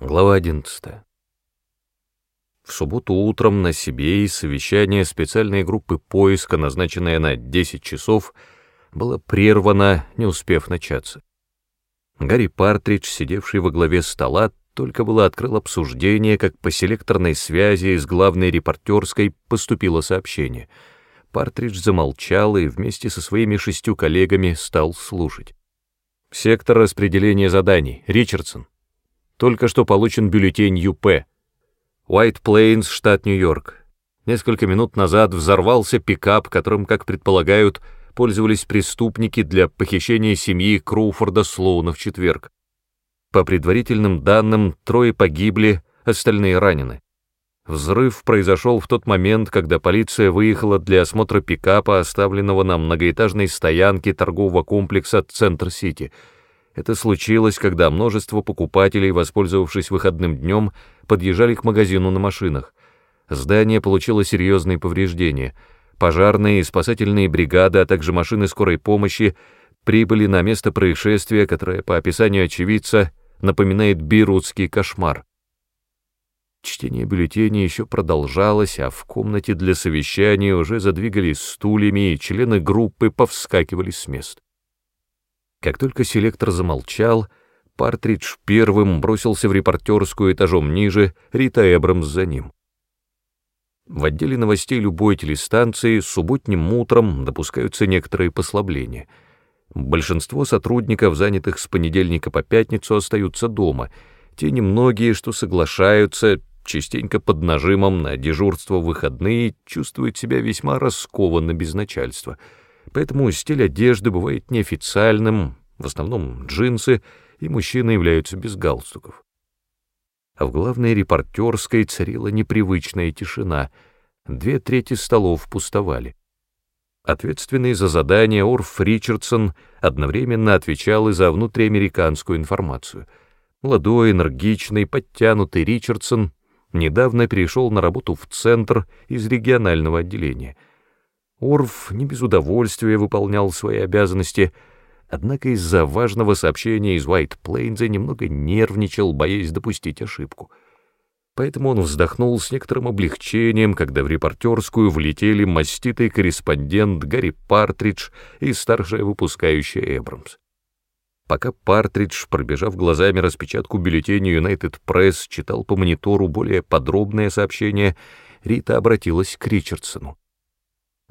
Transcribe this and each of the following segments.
Глава 11. В субботу утром на себе совещание специальной группы поиска, назначенное на 10 часов, было прервано, не успев начаться. Гарри Партридж, сидевший во главе стола, только было открыл обсуждение, как по селекторной связи из главной репортерской поступило сообщение. Партридж замолчал и вместе со своими шестью коллегами стал слушать. «Сектор распределения заданий. Ричардсон. Только что получен бюллетень ЮП. Уайт Плейнс, штат Нью-Йорк. Несколько минут назад взорвался пикап, которым, как предполагают, пользовались преступники для похищения семьи Кроуфорда Слоуна в четверг. По предварительным данным, трое погибли, остальные ранены. Взрыв произошел в тот момент, когда полиция выехала для осмотра пикапа, оставленного на многоэтажной стоянке торгового комплекса «Центр-Сити», это случилось, когда множество покупателей, воспользовавшись выходным днем, подъезжали к магазину на машинах. Здание получило серьезные повреждения. Пожарные и спасательные бригады, а также машины скорой помощи прибыли на место происшествия, которое, по описанию очевидца, напоминает бирутский кошмар. Чтение бюллетеней еще продолжалось, а в комнате для совещания уже задвигались стульями, и члены группы повскакивали с мест. Как только селектор замолчал, Партридж первым бросился в репортерскую этажом ниже, Рита Эбрамс за ним. В отделе новостей любой телестанции субботним утром допускаются некоторые послабления. Большинство сотрудников, занятых с понедельника по пятницу, остаются дома. Те немногие, что соглашаются, частенько под нажимом на дежурство в выходные, чувствуют себя весьма раскованно без начальства — поэтому стиль одежды бывает неофициальным, в основном джинсы, и мужчины являются без галстуков. А в главной репортерской царила непривычная тишина, две трети столов пустовали. Ответственный за задание Орф Ричардсон одновременно отвечал и за внутриамериканскую информацию. Молодой, энергичный, подтянутый Ричардсон недавно перешел на работу в Центр из регионального отделения — Орф не без удовольствия выполнял свои обязанности, однако из-за важного сообщения из Уайт Плейнза немного нервничал, боясь допустить ошибку. Поэтому он вздохнул с некоторым облегчением, когда в репортерскую влетели маститый корреспондент Гарри Партридж и старшая выпускающая Эбрамс. Пока Партридж, пробежав глазами распечатку бюллетеня United Press, читал по монитору более подробное сообщение, Рита обратилась к Ричардсону.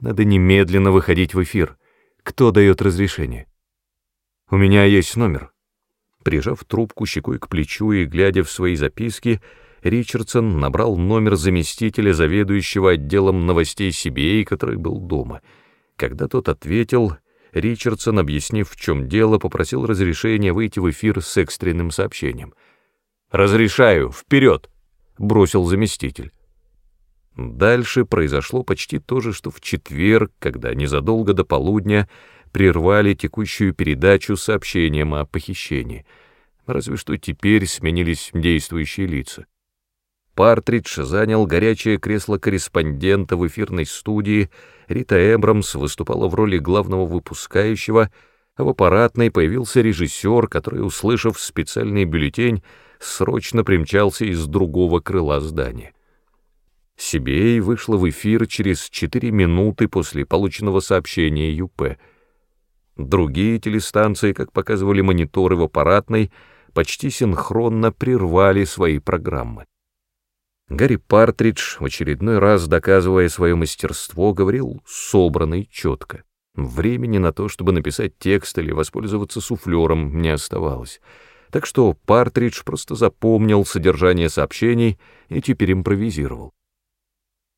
Надо немедленно выходить в эфир. Кто дает разрешение? У меня есть номер. Прижав трубку щекой к плечу и глядя в свои записки, Ричардсон набрал номер заместителя заведующего отделом новостей CBA, который был дома. Когда тот ответил, Ричардсон, объяснив, в чем дело, попросил разрешения выйти в эфир с экстренным сообщением. «Разрешаю, вперед!» — бросил заместитель. Дальше произошло почти то же, что в четверг, когда незадолго до полудня прервали текущую передачу сообщением о похищении. Разве что теперь сменились действующие лица. Партридж занял горячее кресло корреспондента в эфирной студии, Рита Эбрамс выступала в роли главного выпускающего, а в аппаратной появился режиссер, который, услышав специальный бюллетень, срочно примчался из другого крыла здания. Сибей вышла в эфир через 4 минуты после полученного сообщения ЮП. Другие телестанции, как показывали мониторы в аппаратной, почти синхронно прервали свои программы. Гарри Партридж, в очередной раз доказывая свое мастерство, говорил собранно и четко. Времени на то, чтобы написать текст или воспользоваться суфлером, не оставалось. Так что Партридж просто запомнил содержание сообщений и теперь импровизировал.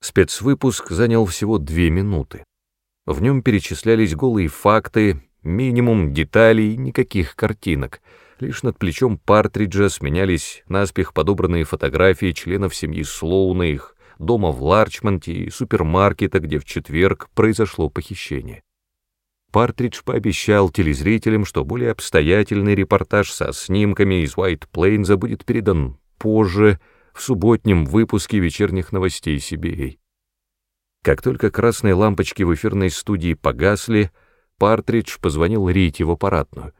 Спецвыпуск занял всего две минуты. В нем перечислялись голые факты, минимум деталей, никаких картинок. Лишь над плечом Партриджа сменялись наспех подобранные фотографии членов семьи Слоуна, их дома в Ларчмонте и супермаркета, где в четверг произошло похищение. Партридж пообещал телезрителям, что более обстоятельный репортаж со снимками из Уайт Плейнза будет передан позже, в субботнем выпуске вечерних новостей CBA. Как только красные лампочки в эфирной студии погасли, Партридж позвонил Рите в аппаратную.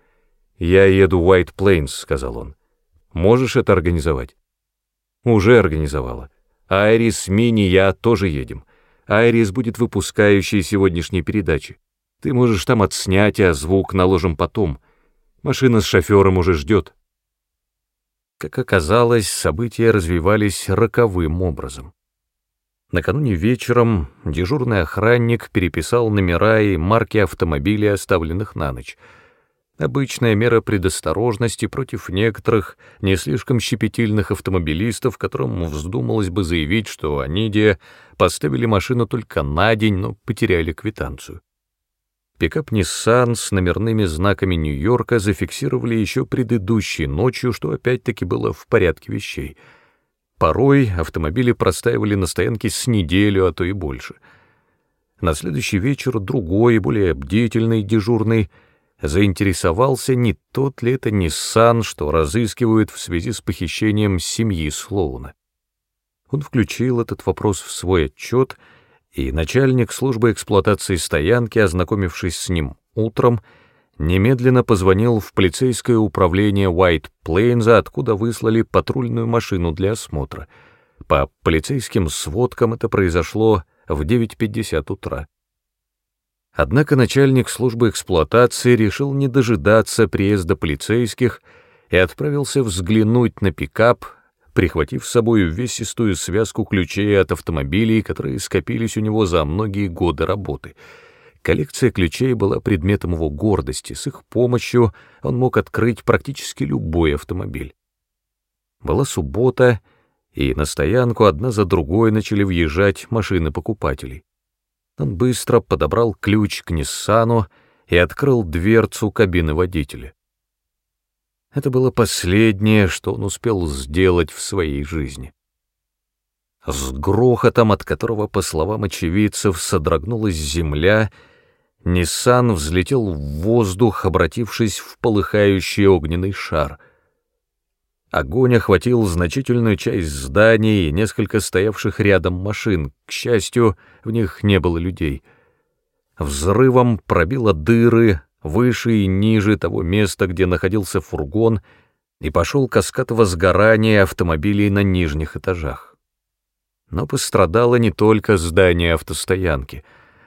«Я еду в Уайт Плейнс», — сказал он. «Можешь это организовать?» Уже организовала. Айрис, Мини, я тоже едем. Айрис будет выпускающей сегодняшней передачи. Ты можешь там отснять, а звук наложим потом. Машина с шофером уже ждет. Как оказалось, события развивались роковым образом. Накануне вечером дежурный охранник переписал номера и марки автомобилей, оставленных на ночь — Обычная мера предосторожности против некоторых не слишком щепетильных автомобилистов, которым вздумалось бы заявить, что они, де, поставили машину только на день, но потеряли квитанцию. Пикап Nissan с номерными знаками Нью-Йорка зафиксировали еще предыдущей ночью, что опять-таки было в порядке вещей. Порой автомобили простаивали на стоянке с неделю, а то и больше. На следующий вечер другой, более бдительный дежурный — заинтересовался, не тот ли это Ниссан, что разыскивают в связи с похищением семьи Слоуна. Он включил этот вопрос в свой отчет, и начальник службы эксплуатации стоянки, ознакомившись с ним утром, немедленно позвонил в полицейское управление Уайт Плейнза, откуда выслали патрульную машину для осмотра. По полицейским сводкам это произошло в 9.50 утра. Однако начальник службы эксплуатации решил не дожидаться приезда полицейских и отправился взглянуть на пикап, прихватив с собой увесистую связку ключей от автомобилей, которые скопились у него за многие годы работы. Коллекция ключей была предметом его гордости, с их помощью он мог открыть практически любой автомобиль. Была суббота, и на стоянку одна за другой начали въезжать машины покупателей. Он быстро подобрал ключ к Ниссану и открыл дверцу кабины водителя. Это было последнее, что он успел сделать в своей жизни. С грохотом, от которого, по словам очевидцев, содрогнулась земля, Ниссан взлетел в воздух, обратившись в полыхающий огненный шар — Огонь охватил значительную часть зданий и несколько стоявших рядом машин. К счастью, в них не было людей. Взрывом пробило дыры выше и ниже того места, где находился фургон, и пошел каскад возгорания автомобилей на нижних этажах. Но пострадало не только здание автостоянки.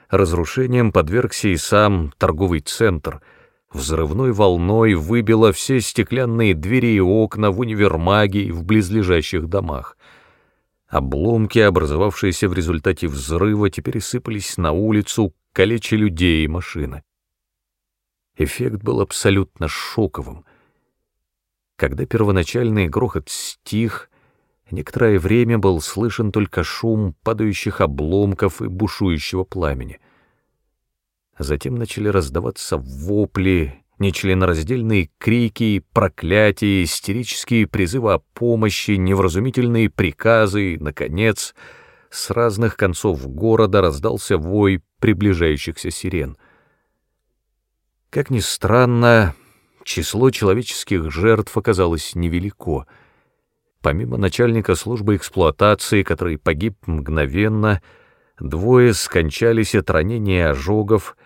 Разрушением подвергся и сам торговый центр — взрывной волной выбило все стеклянные двери и окна в универмаге и в близлежащих домах. Обломки, образовавшиеся в результате взрыва, теперь сыпались на улицу, калеча людей и машины. Эффект был абсолютно шоковым. Когда первоначальный грохот стих, некоторое время был слышен только шум падающих обломков и бушующего пламени. Затем начали раздаваться вопли, нечленораздельные крики, проклятия, истерические призывы о помощи, невразумительные приказы и, наконец, с разных концов города раздался вой приближающихся сирен. Как ни странно, число человеческих жертв оказалось невелико. Помимо начальника службы эксплуатации, который погиб мгновенно, двое скончались от ранений и ожогов,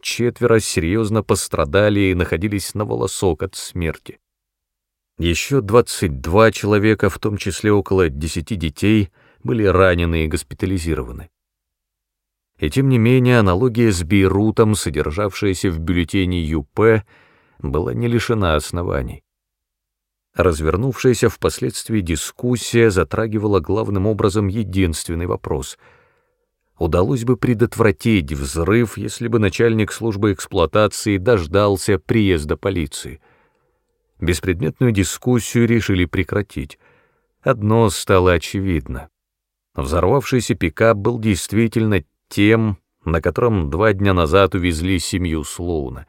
четверо серьезно пострадали и находились на волосок от смерти. Еще 22 человека, в том числе около 10 детей, были ранены и госпитализированы. И тем не менее аналогия с Бейрутом, содержавшаяся в бюллетене ЮП, была не лишена оснований. Развернувшаяся впоследствии дискуссия затрагивала главным образом единственный вопрос — удалось бы предотвратить взрыв, если бы начальник службы эксплуатации дождался приезда полиции. Беспредметную дискуссию решили прекратить. Одно стало очевидно. Взорвавшийся пикап был действительно тем, на котором два дня назад увезли семью Слоуна.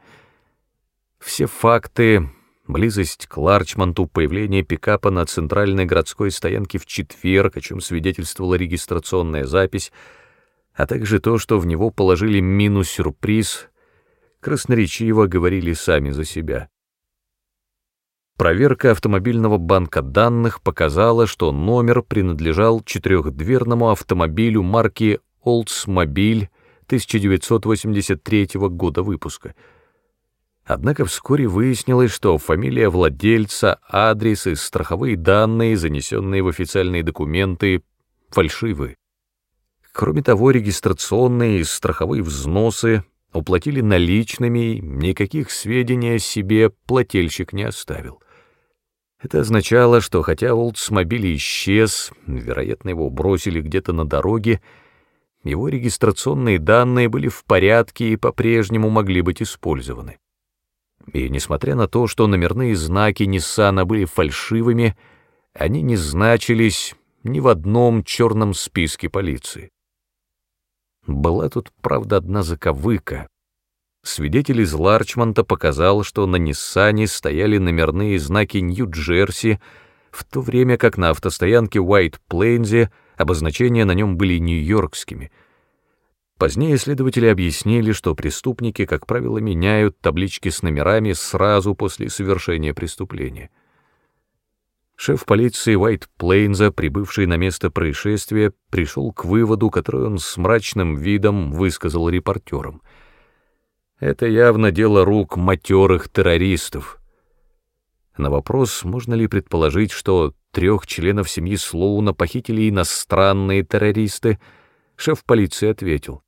Все факты, близость к Ларчмонту, появление пикапа на центральной городской стоянке в четверг, о чем свидетельствовала регистрационная запись — а также то, что в него положили мину-сюрприз, красноречиво говорили сами за себя. Проверка автомобильного банка данных показала, что номер принадлежал четырехдверному автомобилю марки Oldsmobile 1983 года выпуска. Однако вскоре выяснилось, что фамилия владельца, адрес и страховые данные, занесенные в официальные документы, фальшивы. Кроме того, регистрационные и страховые взносы уплатили наличными, никаких сведений о себе плательщик не оставил. Это означало, что хотя Олдсмобиль исчез, вероятно, его бросили где-то на дороге, его регистрационные данные были в порядке и по-прежнему могли быть использованы. И несмотря на то, что номерные знаки Ниссана были фальшивыми, они не значились ни в одном черном списке полиции. Была тут, правда, одна заковыка. Свидетель из Ларчмонта показал, что на Ниссане стояли номерные знаки Нью-Джерси, в то время как на автостоянке Уайт-Плейнзе обозначения на нем были нью-йоркскими — Позднее следователи объяснили, что преступники, как правило, меняют таблички с номерами сразу после совершения преступления. Шеф полиции Уайт Плейнза, прибывший на место происшествия, пришел к выводу, который он с мрачным видом высказал репортерам. Это явно дело рук матерых террористов. На вопрос, можно ли предположить, что трех членов семьи Слоуна похитили иностранные террористы, шеф полиции ответил.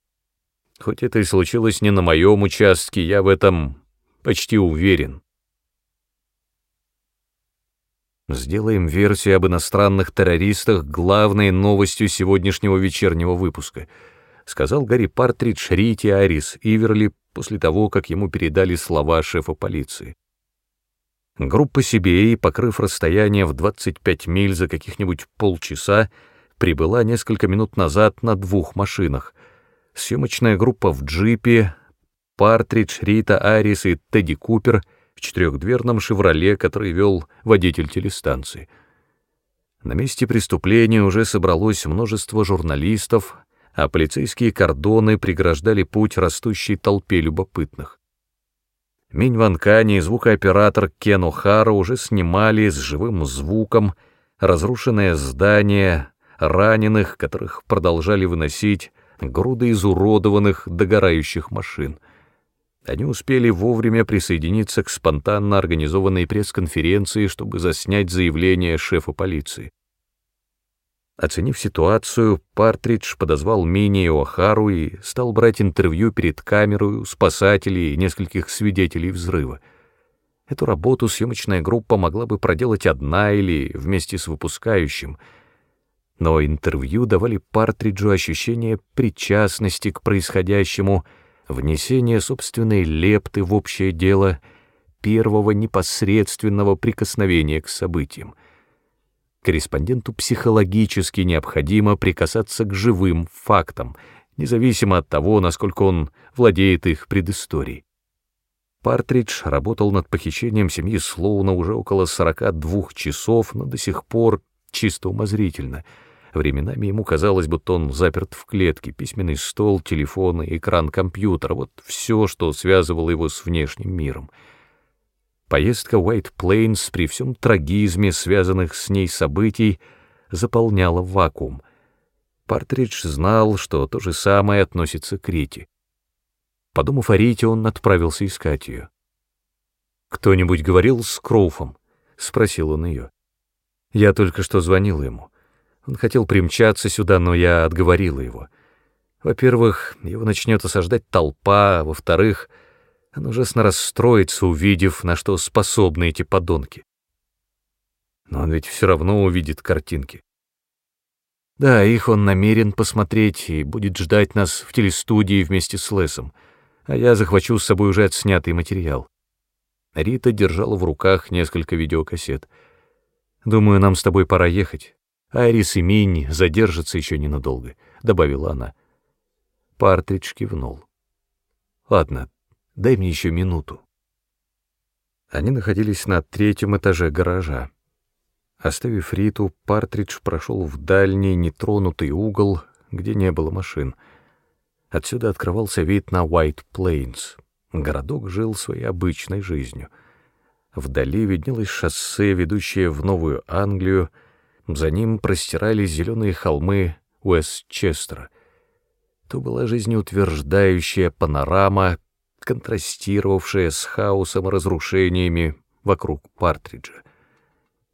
Хоть это и случилось не на моем участке, я в этом почти уверен. Сделаем версию об иностранных террористах главной новостью сегодняшнего вечернего выпуска, сказал Гарри Партридж Рити Арис Иверли после того, как ему передали слова шефа полиции. Группа CBA, покрыв расстояние в 25 миль за каких-нибудь полчаса, прибыла несколько минут назад на двух машинах, съемочная группа в джипе, Партридж, Рита Арис и Тедди Купер в четырехдверном «Шевроле», который вел водитель телестанции. На месте преступления уже собралось множество журналистов, а полицейские кордоны преграждали путь растущей толпе любопытных. Минь Ван Кани и звукооператор Кен О'Хара уже снимали с живым звуком разрушенное здание, раненых, которых продолжали выносить груды изуродованных, догорающих машин. Они успели вовремя присоединиться к спонтанно организованной пресс-конференции, чтобы заснять заявление шефа полиции. Оценив ситуацию, Партридж подозвал Мини и О'Хару и стал брать интервью перед камерой спасателей и нескольких свидетелей взрыва. Эту работу съемочная группа могла бы проделать одна или вместе с выпускающим — но интервью давали Партриджу ощущение причастности к происходящему, внесение собственной лепты в общее дело, первого непосредственного прикосновения к событиям. Корреспонденту психологически необходимо прикасаться к живым фактам, независимо от того, насколько он владеет их предысторией. Партридж работал над похищением семьи Слоуна уже около 42 часов, но до сих пор чисто умозрительно — Временами ему казалось, будто он заперт в клетке, письменный стол, телефон, экран компьютера, вот все, что связывало его с внешним миром. Поездка Уайт Плейнс при всем трагизме, связанных с ней событий, заполняла вакуум. Партридж знал, что то же самое относится к Рите. Подумав о Рите, он отправился искать ее. «Кто-нибудь говорил с Кроуфом?» — спросил он ее. «Я только что звонил ему». Он хотел примчаться сюда, но я отговорила его. Во-первых, его начнет осаждать толпа, во-вторых, он ужасно расстроится, увидев, на что способны эти подонки. Но он ведь все равно увидит картинки. Да, их он намерен посмотреть и будет ждать нас в телестудии вместе с Лесом, а я захвачу с собой уже отснятый материал. Рита держала в руках несколько видеокассет. «Думаю, нам с тобой пора ехать. Айрис и Минни задержатся еще ненадолго», — добавила она. Партридж кивнул. «Ладно, дай мне еще минуту». Они находились на третьем этаже гаража. Оставив Риту, Партридж прошел в дальний нетронутый угол, где не было машин. Отсюда открывался вид на Уайт Плейнс. Городок жил своей обычной жизнью. Вдали виднелось шоссе, ведущее в Новую Англию, за ним простирались зеленые холмы Уэстчестера. То была жизнеутверждающая панорама, контрастировавшая с хаосом и разрушениями вокруг Партриджа.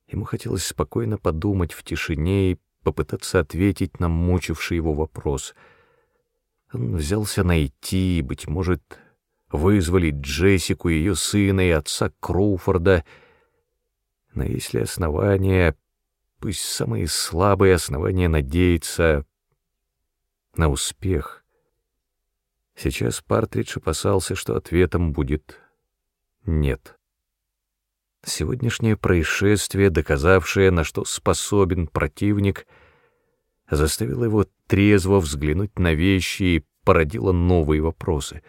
Ему хотелось спокойно подумать в тишине и попытаться ответить на мучивший его вопрос. Он взялся найти, быть может, вызволить Джессику, ее сына и отца Кроуфорда. Но если основания, пусть самые слабые основания, надеяться на успех, сейчас Партридж опасался, что ответом будет «нет». Сегодняшнее происшествие, доказавшее, на что способен противник, заставило его трезво взглянуть на вещи и породило новые вопросы.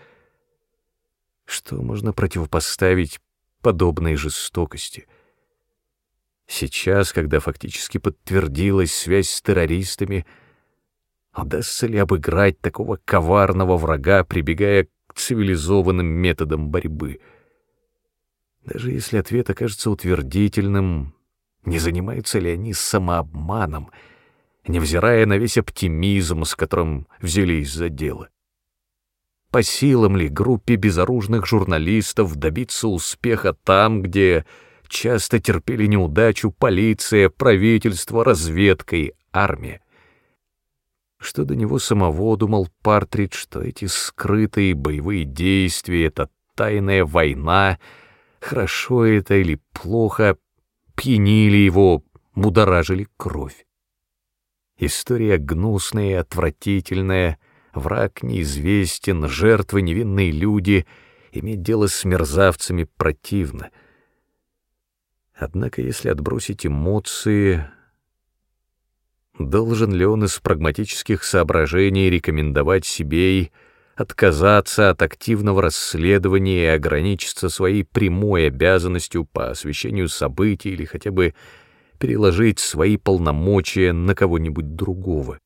Что можно противопоставить подобной жестокости? Сейчас, когда фактически подтвердилась связь с террористами, удастся ли обыграть такого коварного врага, прибегая к цивилизованным методам борьбы — даже если ответ окажется утвердительным, не занимаются ли они самообманом, невзирая на весь оптимизм, с которым взялись за дело? По силам ли группе безоружных журналистов добиться успеха там, где часто терпели неудачу полиция, правительство, разведка и армия? Что до него самого думал Партридж, что эти скрытые боевые действия, эта тайная война — хорошо это или плохо, пьянили его, будоражили кровь. История гнусная отвратительная, враг неизвестен, жертвы невинные люди, иметь дело с мерзавцами противно. Однако, если отбросить эмоции, должен ли он из прагматических соображений рекомендовать себе и отказаться от активного расследования и ограничиться своей прямой обязанностью по освещению событий или хотя бы переложить свои полномочия на кого-нибудь другого.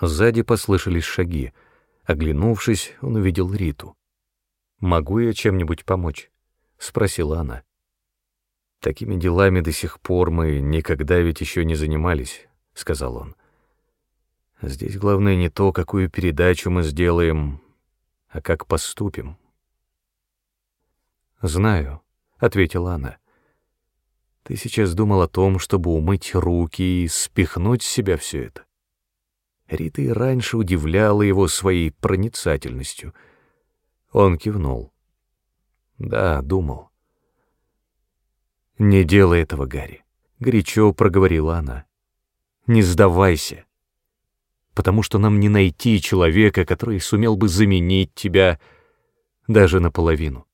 Сзади послышались шаги. Оглянувшись, он увидел Риту. «Могу я чем-нибудь помочь?» — спросила она. «Такими делами до сих пор мы никогда ведь еще не занимались», — сказал он. Здесь главное не то, какую передачу мы сделаем, а как поступим. «Знаю», — ответила она. «Ты сейчас думал о том, чтобы умыть руки и спихнуть с себя все это». Рита и раньше удивляла его своей проницательностью. Он кивнул. «Да, думал». «Не делай этого, Гарри», — горячо проговорила она. «Не сдавайся» потому что нам не найти человека, который сумел бы заменить тебя даже наполовину.